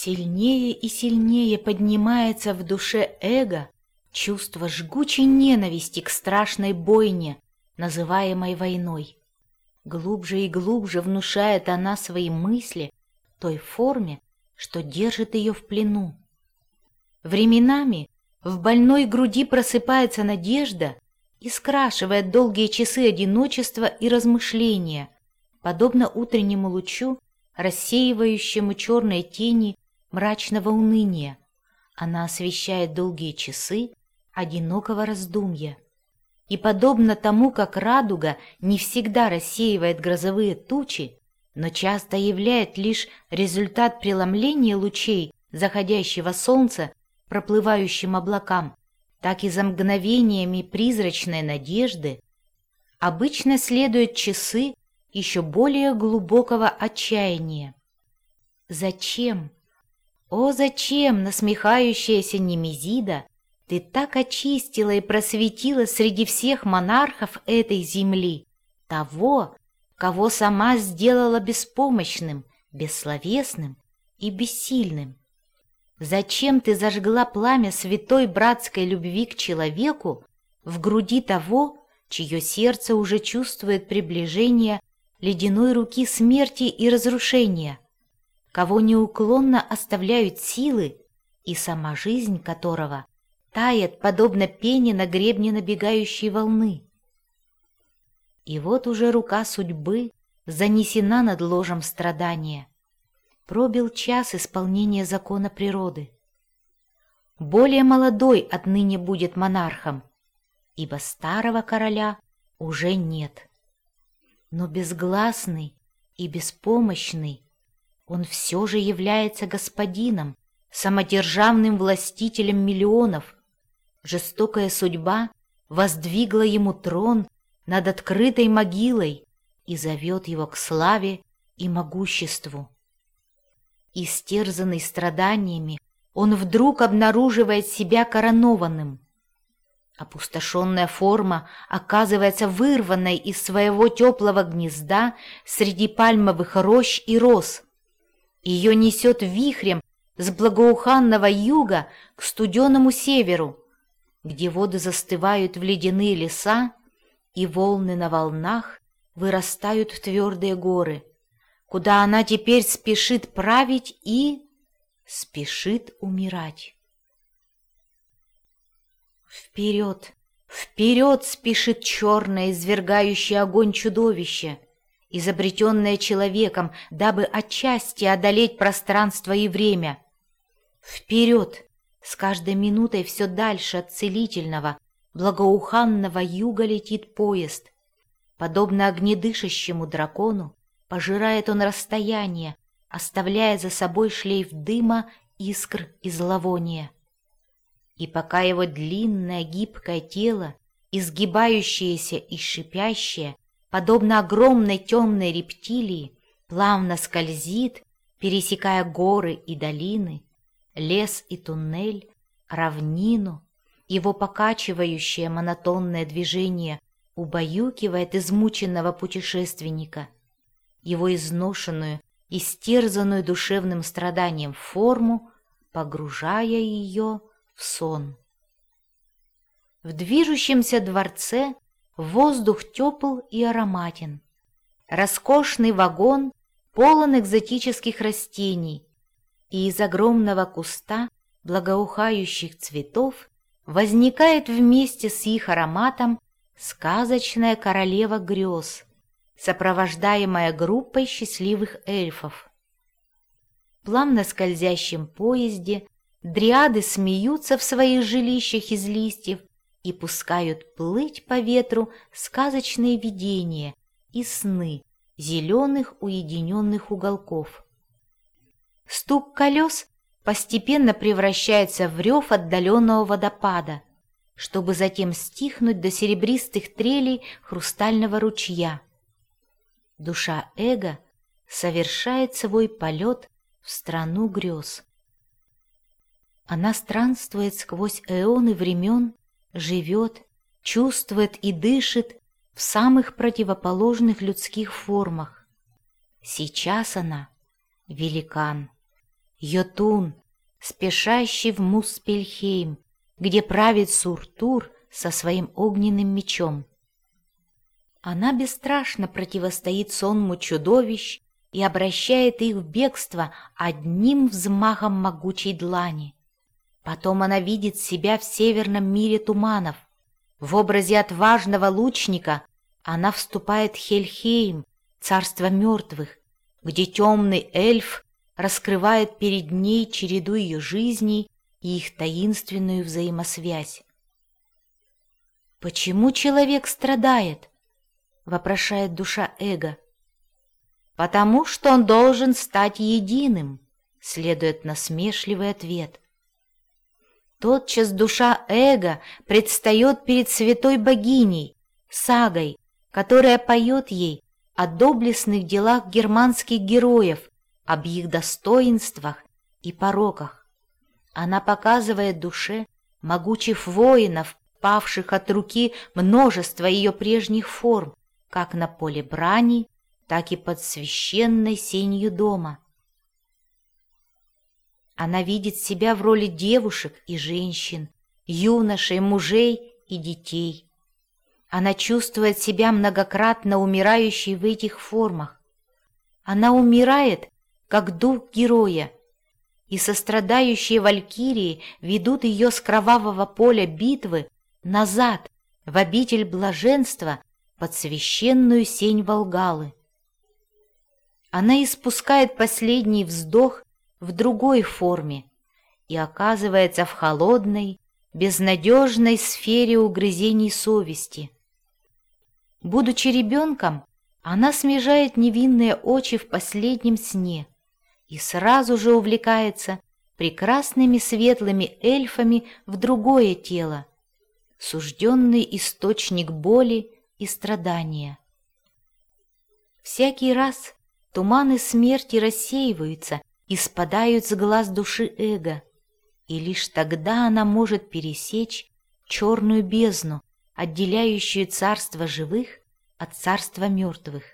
Сильнее и сильнее поднимается в душе эго чувство жгучей ненависти к страшной бойне, называемой войной. Глубже и глубже внушает она свои мысли той форме, что держит ее в плену. Временами в больной груди просыпается надежда и скрашивает долгие часы одиночества и размышления, подобно утреннему лучу, рассеивающему черные тени мрачного уныния. Она освещает долгие часы одинокого раздумья. И подобно тому, как радуга не всегда рассеивает грозовые тучи, но часто являет лишь результат преломления лучей заходящего солнца проплывающим облакам, так и за мгновениями призрачной надежды обычно следуют часы еще более глубокого отчаяния. Зачем? О, зачем, насмехающаяся Немезида, ты так очистила и просветила среди всех монархов этой земли того, кого сама сделала беспомощным, бессловесным и бессильным. Зачем ты зажгла пламя святой братской любви к человеку в груди того, чье сердце уже чувствует приближение ледяной руки смерти и разрушения, кого неуклонно оставляют силы и сама жизнь которого тает, подобно пене на гребне набегающей волны? И вот уже рука судьбы занесена над ложем страдания, пробил час исполнения закона природы. Более молодой отныне будет монархом, ибо старого короля уже нет. Но безгласный и беспомощный он все же является господином, самодержавным властителем миллионов. Жестокая судьба воздвигла ему трон над открытой могилой и зовет его к славе и могуществу. Истерзанный страданиями, он вдруг обнаруживает себя коронованным. Опустошенная форма оказывается вырванной из своего теплого гнезда среди пальмовых рощ и роз. Ее несет вихрем с благоуханного юга к студеному северу, где воды застывают в ледяные леса, и волны на волнах вырастают в твердые горы куда она теперь спешит править и спешит умирать. Вперед, вперед спешит черное, извергающее огонь чудовище, изобретенное человеком, дабы отчасти одолеть пространство и время. Вперед, с каждой минутой все дальше от целительного, благоуханного юга летит поезд. Подобно огнедышащему дракону, Пожирает он расстояние, оставляя за собой шлейф дыма, искр и зловония. И пока его длинное гибкое тело, изгибающееся и шипящее, подобно огромной темной рептилии, плавно скользит, пересекая горы и долины, лес и туннель, равнину, его покачивающее монотонное движение убаюкивает измученного путешественника — его изношенную, истерзанную душевным страданием форму, погружая ее в сон. В движущемся дворце воздух тепл и ароматен. Роскошный вагон полон экзотических растений, и из огромного куста благоухающих цветов возникает вместе с их ароматом сказочная королева грез, сопровождаемая группой счастливых эльфов. В плавно скользящем поезде дриады смеются в своих жилищах из листьев и пускают плыть по ветру сказочные видения и сны зеленых уединенных уголков. Стук колес постепенно превращается в рев отдаленного водопада, чтобы затем стихнуть до серебристых трелей хрустального ручья. Душа эго совершает свой полет в страну грез. Она странствует сквозь эоны времен, живет, чувствует и дышит в самых противоположных людских формах. Сейчас она — великан. Йотун, спешащий в Муспельхейм, где правит Суртур со своим огненным мечом. Она бесстрашно противостоит сонму чудовищ и обращает их в бегство одним взмахом могучей длани. Потом она видит себя в северном мире туманов. В образе отважного лучника она вступает в Хельхейм, царство мертвых, где темный эльф раскрывает перед ней череду ее жизней и их таинственную взаимосвязь. «Почему человек страдает?» — вопрошает душа эго. «Потому что он должен стать единым», — следует насмешливый ответ. Тотчас душа эго предстает перед святой богиней, сагой, которая поет ей о доблестных делах германских героев, об их достоинствах и пороках. Она показывает душе могучих воинов, павших от руки множество ее прежних форм, как на поле брани, так и под священной сенью дома. Она видит себя в роли девушек и женщин, юношей, мужей и детей. Она чувствует себя многократно умирающей в этих формах. Она умирает, как дух героя, и сострадающие валькирии ведут ее с кровавого поля битвы назад, в обитель блаженства, под священную сень Волгалы. Она испускает последний вздох в другой форме и оказывается в холодной, безнадежной сфере угрызений совести – Будучи ребенком, она смежает невинные очи в последнем сне и сразу же увлекается прекрасными светлыми эльфами в другое тело, сужденный источник боли и страдания. Всякий раз туманы смерти рассеиваются и спадают с глаз души эго, и лишь тогда она может пересечь черную бездну, отделяющую царство живых от царства мертвых.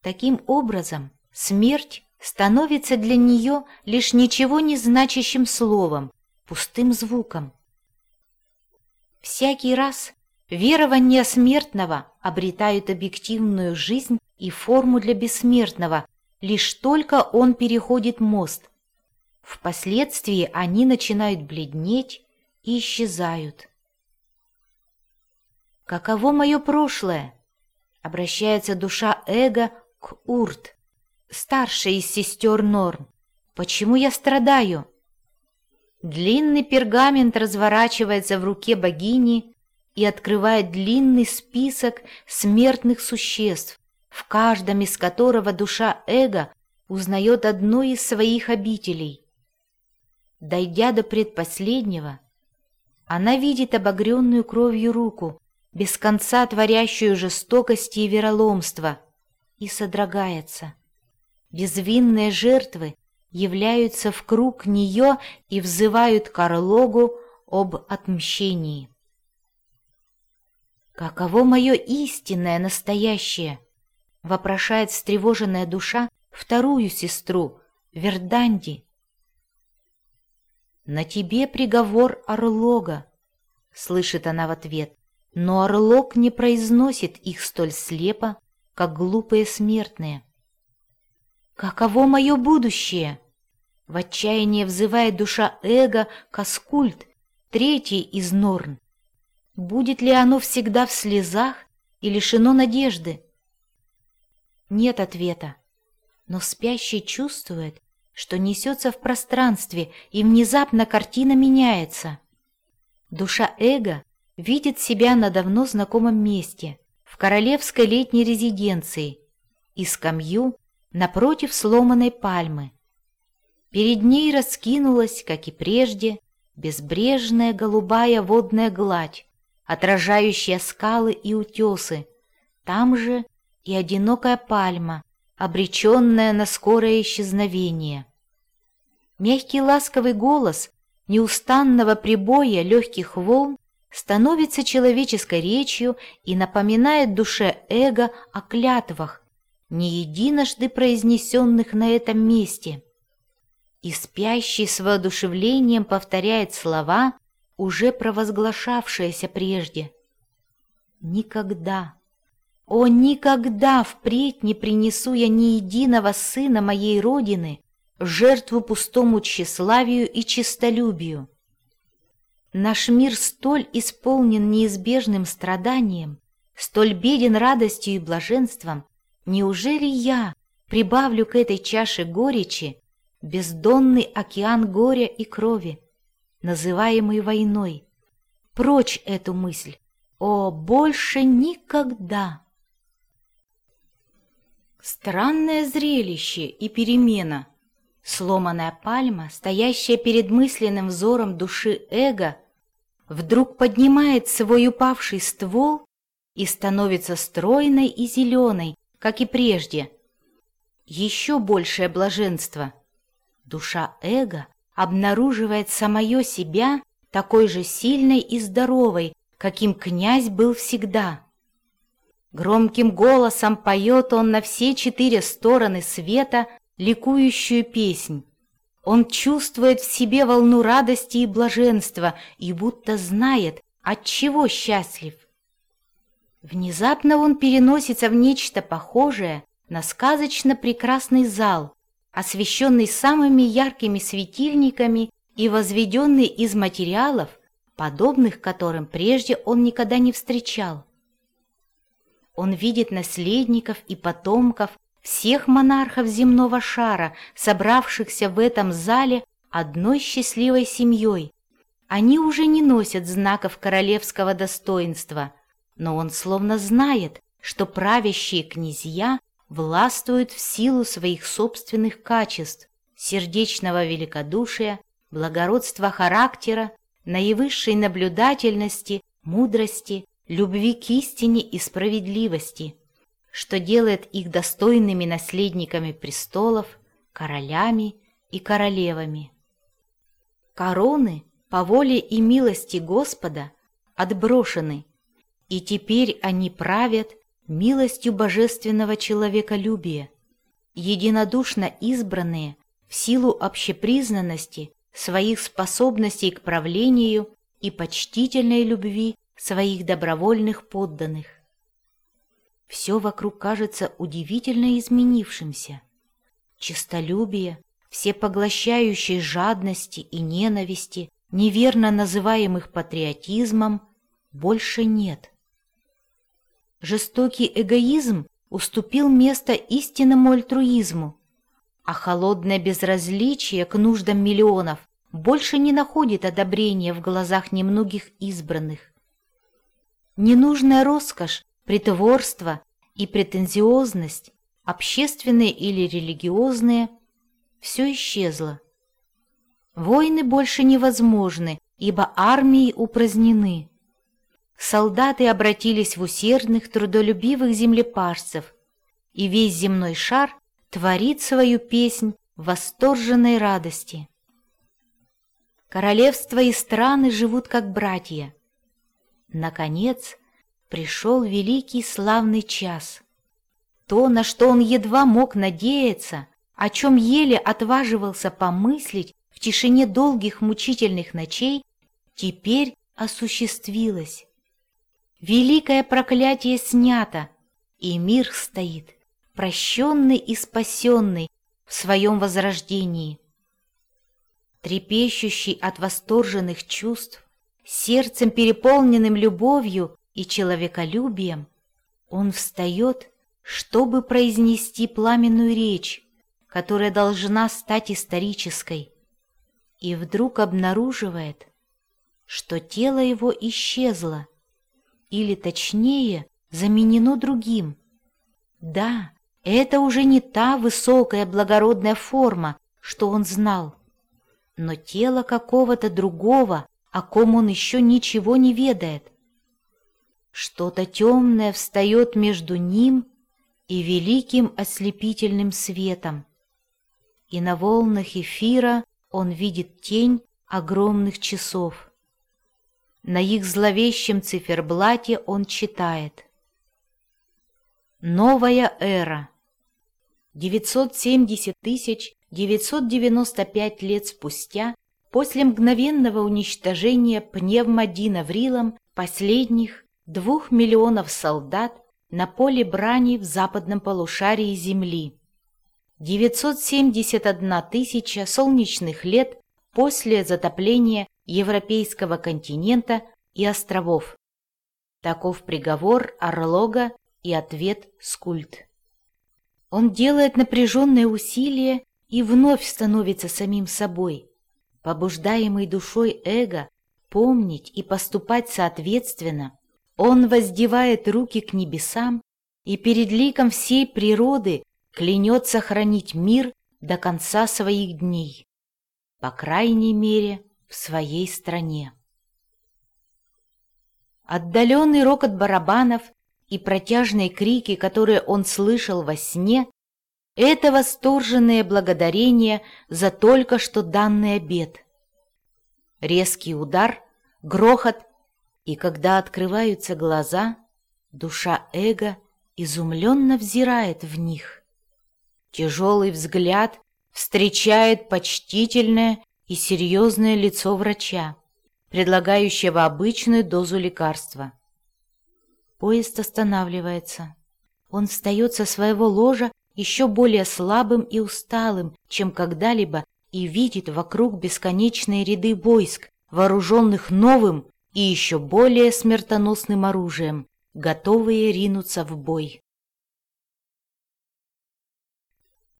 Таким образом, смерть становится для нее лишь ничего не значащим словом, пустым звуком. Всякий раз верования смертного обретают объективную жизнь и форму для бессмертного, лишь только он переходит мост. Впоследствии они начинают бледнеть, и исчезают. «Каково мое прошлое?» — обращается душа эго к Урт, старшей из сестер Норн. «Почему я страдаю?» Длинный пергамент разворачивается в руке богини и открывает длинный список смертных существ, в каждом из которого душа эго узнает одну из своих обителей. Дойдя до предпоследнего, она видит обогренную кровью руку, без конца творящую жестокости и вероломство, и содрогается. Безвинные жертвы являются в круг нее и взывают к об отмщении. «Каково мое истинное настоящее?» — вопрошает встревоженная душа вторую сестру, Верданди, «На тебе приговор Орлога», — слышит она в ответ, но Орлог не произносит их столь слепо, как глупые смертные. «Каково мое будущее?» В отчаянии взывает душа эго Каскульт, третий из Норн. Будет ли оно всегда в слезах и лишено надежды? Нет ответа, но спящий чувствует, что несется в пространстве, и внезапно картина меняется. Душа эго видит себя на давно знакомом месте, в королевской летней резиденции, и скамью напротив сломанной пальмы. Перед ней раскинулась, как и прежде, безбрежная голубая водная гладь, отражающая скалы и утесы, там же и одинокая пальма, обреченная на скорое исчезновение. Мягкий ласковый голос неустанного прибоя легких волн становится человеческой речью и напоминает душе эго о клятвах, не единожды произнесенных на этом месте. И спящий с воодушевлением повторяет слова, уже провозглашавшиеся прежде. «Никогда, о, никогда впредь не принесу я ни единого сына моей родины жертву пустому тщеславию и честолюбию. Наш мир столь исполнен неизбежным страданием, столь беден радостью и блаженством, неужели я прибавлю к этой чаше горечи бездонный океан горя и крови, называемый войной? Прочь эту мысль! О, больше никогда! Странное зрелище и перемена. Сломанная пальма, стоящая перед мысленным взором души эго, вдруг поднимает свой упавший ствол и становится стройной и зеленой, как и прежде. Еще большее блаженство. Душа эго обнаруживает самое себя такой же сильной и здоровой, каким князь был всегда. Громким голосом поет он на все четыре стороны света ликующую песнь. Он чувствует в себе волну радости и блаженства и будто знает, от чего счастлив. Внезапно он переносится в нечто похожее на сказочно прекрасный зал, освещенный самыми яркими светильниками и возведенный из материалов, подобных которым прежде он никогда не встречал. Он видит наследников и потомков всех монархов земного шара, собравшихся в этом зале одной счастливой семьей. Они уже не носят знаков королевского достоинства, но он словно знает, что правящие князья властвуют в силу своих собственных качеств, сердечного великодушия, благородства характера, наивысшей наблюдательности, мудрости, любви к истине и справедливости, что делает их достойными наследниками престолов, королями и королевами. Короны по воле и милости Господа отброшены, и теперь они правят милостью божественного человеколюбия, единодушно избранные в силу общепризнанности своих способностей к правлению и почтительной любви своих добровольных подданных. Все вокруг кажется удивительно изменившимся. Чистолюбие, всепоглощающей жадности и ненависти, неверно называемых патриотизмом, больше нет. Жестокий эгоизм уступил место истинному альтруизму, а холодное безразличие к нуждам миллионов больше не находит одобрения в глазах немногих избранных. Ненужная роскошь, притворство и претензиозность, общественные или религиозные, все исчезло. Войны больше невозможны, ибо армии упразднены. Солдаты обратились в усердных, трудолюбивых землепашцев, и весь земной шар творит свою песнь восторженной радости. Королевства и страны живут как братья – Наконец пришел великий славный час. То, на что он едва мог надеяться, о чем еле отваживался помыслить в тишине долгих мучительных ночей, теперь осуществилось. Великое проклятие снято, и мир стоит, прощенный и спасенный в своем возрождении. Трепещущий от восторженных чувств, сердцем переполненным любовью и человеколюбием, он встает, чтобы произнести пламенную речь, которая должна стать исторической, и вдруг обнаруживает, что тело его исчезло, или точнее заменено другим. Да, это уже не та высокая благородная форма, что он знал, но тело какого-то другого, о ком он еще ничего не ведает. Что-то темное встает между ним и великим ослепительным светом, и на волнах эфира он видит тень огромных часов. На их зловещем циферблате он читает «Новая эра, 970 тысяч 995 лет спустя, после мгновенного уничтожения пневмодина Врилом последних двух миллионов солдат на поле брани в западном полушарии Земли. 971 тысяча солнечных лет после затопления европейского континента и островов. Таков приговор Орлога и ответ Скульт. Он делает напряженное усилие и вновь становится самим собой, побуждаемый душой эго помнить и поступать соответственно, он воздевает руки к небесам и перед ликом всей природы клянет сохранить мир до конца своих дней, по крайней мере, в своей стране. Отдаленный рокот барабанов и протяжные крики, которые он слышал во сне, это восторженное благодарение за только что данный обед. Резкий удар, грохот и когда открываются глаза, душа эго изумленно взирает в них. Тяжелый взгляд встречает почтительное и серьезное лицо врача, предлагающего обычную дозу лекарства. Поезд останавливается. Он встает со своего ложа еще более слабым и усталым, чем когда-либо, и видит вокруг бесконечные ряды войск, вооруженных новым и еще более смертоносным оружием, готовые ринуться в бой.